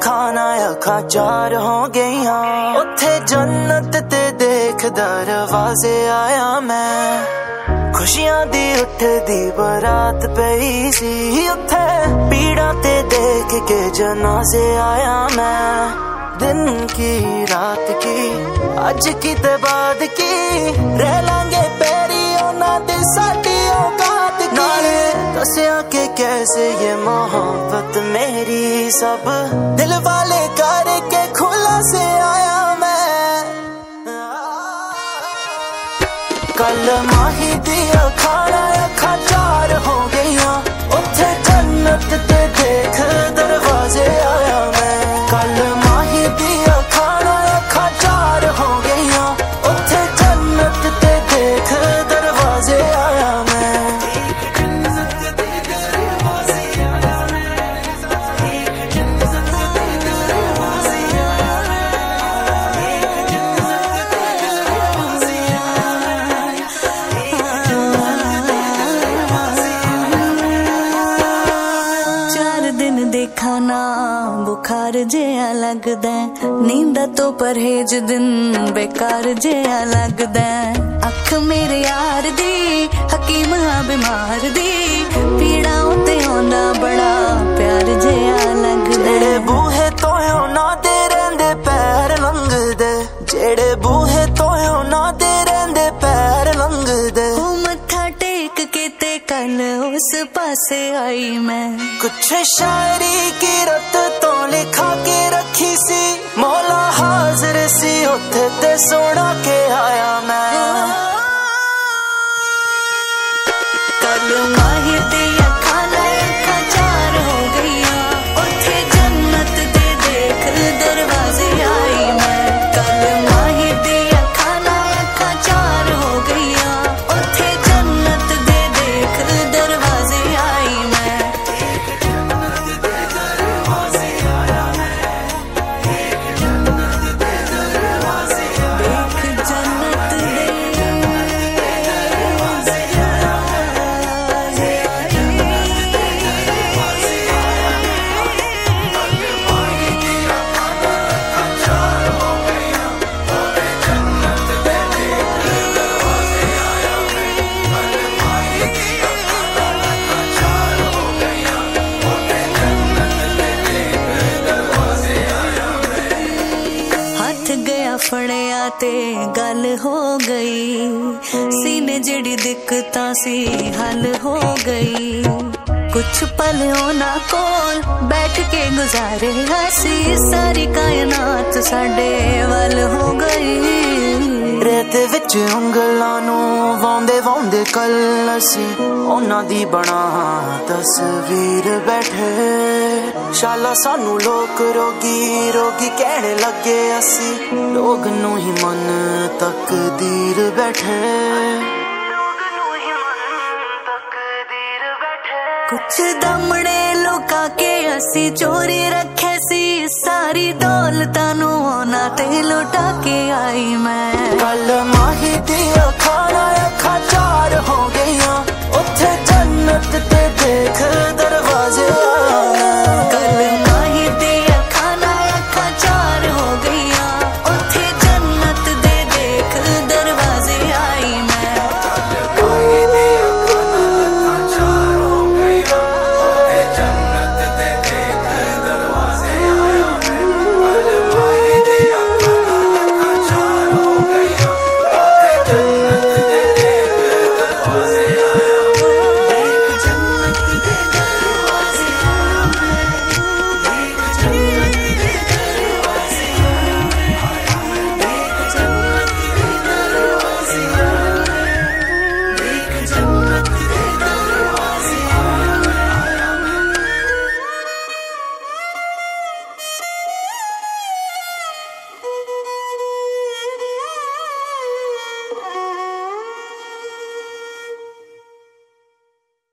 ਖਾਣਾ ਅੱਖਾਂ ਅੱਖਾਂ ਚਾਰ ਹੋ ਗਈਆਂ। ਉੱਥੇ ਜੰਨਤ ਤੇ ਦੇਖ ਦਰਵਾਜ਼ੇ ਆਇਆ ਮੈਂ। ਖੁਸ਼ੀਆਂ ਦੀ ਉੱਠਦੀ ਬਰਾਤ ਪਈ ਸੀ। ਉੱਥੇ ਪੀੜਾ ਤੇ ਦੇਖ ਕੇ ਜਨਾਜ਼ੇ ਆਇਆ ਮੈਂ। ਦਿਨ ਕੀ, ਰਾਤ ਕੀ, ਅੱਜ ਕੀ ਤੇ ਬਾਦ ਕੀ? ਰਹਿ ਲਾਂਗੇ ਪੈਰੀ ਉਹਨਾਂ ਦੇ ਸਾਡੀ ਔਕਾਤ ਕੀ? ਦੱਸਿਆ ਕਿ ਕੈਸੇ ਇਹ ਮੁਹੱਬਤ ਮੇਰੀ ਸਭ ਦਿਲ ਵਾਲੇ ਕਰਕੇ ਖੁਲਾ ਸੇ ਆਇਆ ਮੈਂ ਕੱਲ ਮਾਹੀ ਦੀ ਅੱਖਾਂ ਅੱਖਾਂ ਚਾਰ ਹੋ ਗਈਆਂ ਉੱਥੇ ਜੰਨਤ ਤੇ ਬੁਖਾਰ ਜਿਹਾ ਲੱਗਦਾ ਹੈ। ਨੀਂਦਾਂ ਤੋਂ ਪਰਹੇਜ ਦਿਨ ਬੇਕਾਰ ਜਿਹਾ ਲੱਗਦਾ ਹੈ। ਅੱਖ ਮੇਰੇ ਯਾਰ ਦੀ ਹਕੀਮ ਆ ਬਿਮਾਰ ਦੀ ਪੀੜਾ ਉਤੇ ਆਉਂਦਾ ਬੜਾ ਪਿਆਰ ਜਿਹਾ ਲੱਗਦਾ ਹੈ। ਬੂਹੇ ਤੋਂ ਉਹਨਾਂ ਦੇ ਰਹਿੰਦੇ ਪੈਰ ਲੰਘਦੇ ਜਿਹੜੇ ਬੂਹੇ ਤੋਂ ਉਹਨਾਂ ਦੇ ਰਹਿੰਦੇ ਪੈਰ ਤੇ ਕੱਲ ਉਸ ਪਾਸੇ ਆਈ ਮੈਂ ਕੁਛ ਸ਼ਾਇਰੀ ਕੀ ਰਤ ਤੋਂ ਲਿਖਾ ਕੇ ਰੱਖੀ ਸੀ। ਮੌਲਾ ਹਾਜ਼ਰ ਸੀ, ਉੱਥੇ ਤੇ ਸੋਣਾ ਕੇ ਆਇਆ ਮੈਂ। ਕੱਲ ਮਾਹਿਰ ਦੀ ਫੜਿਆ ਤੇ ਗੱਲ ਹੋ ਗਈ। ਸੀਨੇ ਜਿਹੜੀ ਦਿੱਕਤਾਂ ਸੀ, ਹੱਲ ਹੋ ਗਈ। ਕੁਛ ਪਲ ਉਹਨਾਂ ਕੋਲ ਬੈਠ ਕੇ ਗੁਜ਼ਾਰੇ ਅਸੀਂ ਸਾਰੀ ਕਾਇਨਾਤ ਸਾਡੇ ਵੱਲ ਹੋ ਗਈ। ਰੇਤ ਵਿੱਚ ਉਂਗਲਾਂ ਨੂੰ ਵਾਉਂਦੇ ਵਾਉਂਦੇ ਕੱਲ ਅਸੀਂ ਉਹਨਾਂ ਦੀ ਬਣਾ ਤਸਵੀਰ ਬੈਠੇ। ਸ਼ਾਲਾ ਸਾਨੂੰ ਲੋਕ ਰੋਗੀ ਰੋਗੀ ਕਹਿਣ ਲੱਗੇ ਅਸੀਂ। ਲੋਕ ਨੂੰ ਹੀ ਮਨ ਤਕਦੀਰ ਬੈਠੇ। ਕੁਛ ਦਮੜੇ ਲੋਕਾਂ ਕੇ ਅਸੀਂ ਚੋਰੀ ਰੱਖੇ ਸੀ। ਸਾਰੀ ਦੌਲਤਾਂ ਨੂੰ ਉਹਨਾਂ ਤੇ ਲੁਟਾ ਕੇ ਆਈ ਮੈਂ। ਕੱਲ ਮਾਹੀ ਦੀ